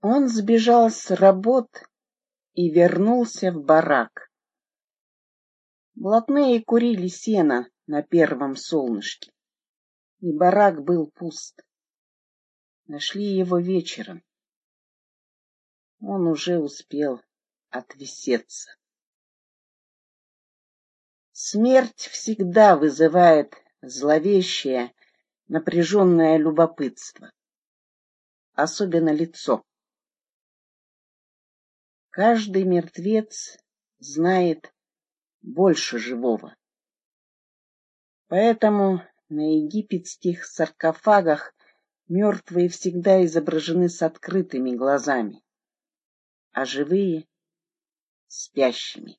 Он сбежал с работ и вернулся в барак. Блатные курили сено на первом солнышке, и барак был пуст. Нашли его вечером. Он уже успел отвисеться. Смерть всегда вызывает зловещее, напряженное любопытство, особенно лицо. Каждый мертвец знает больше живого. Поэтому на египетских саркофагах мертвые всегда изображены с открытыми глазами, а живые — спящими.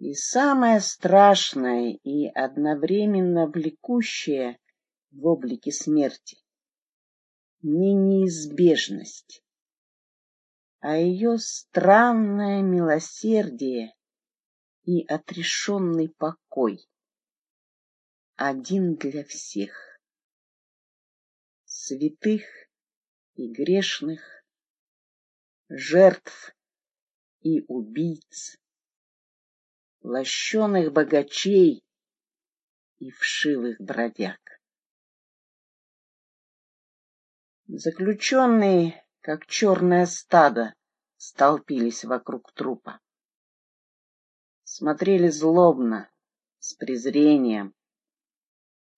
И самое страшное и одновременно влекущее в облике смерти — не неизбежность, а ее странное милосердие и отрешенный покой, один для всех, святых и грешных, жертв и убийц, лощеных богачей и вшивых бродяг. Заключенные как черное стадо, столпились вокруг трупа. Смотрели злобно, с презрением,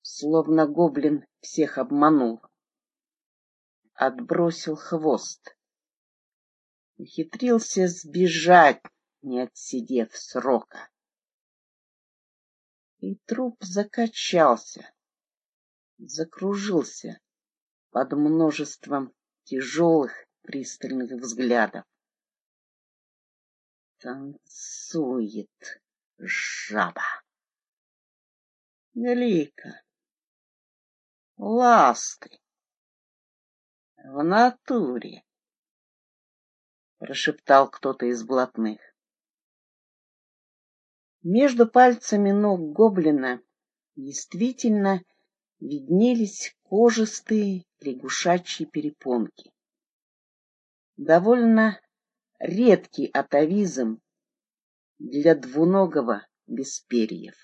словно гоблин всех обманул. Отбросил хвост. Ухитрился сбежать, не отсидев срока. И труп закачался, закружился под множеством тяжелых пристальных взглядов. Танцует жаба. Велика. Ласты. В натуре. Прошептал кто-то из блатных. Между пальцами ног гоблина действительно виднелись кожистые лягушачьи перепонки. Довольно редкий атовизм для двуногого без перьев.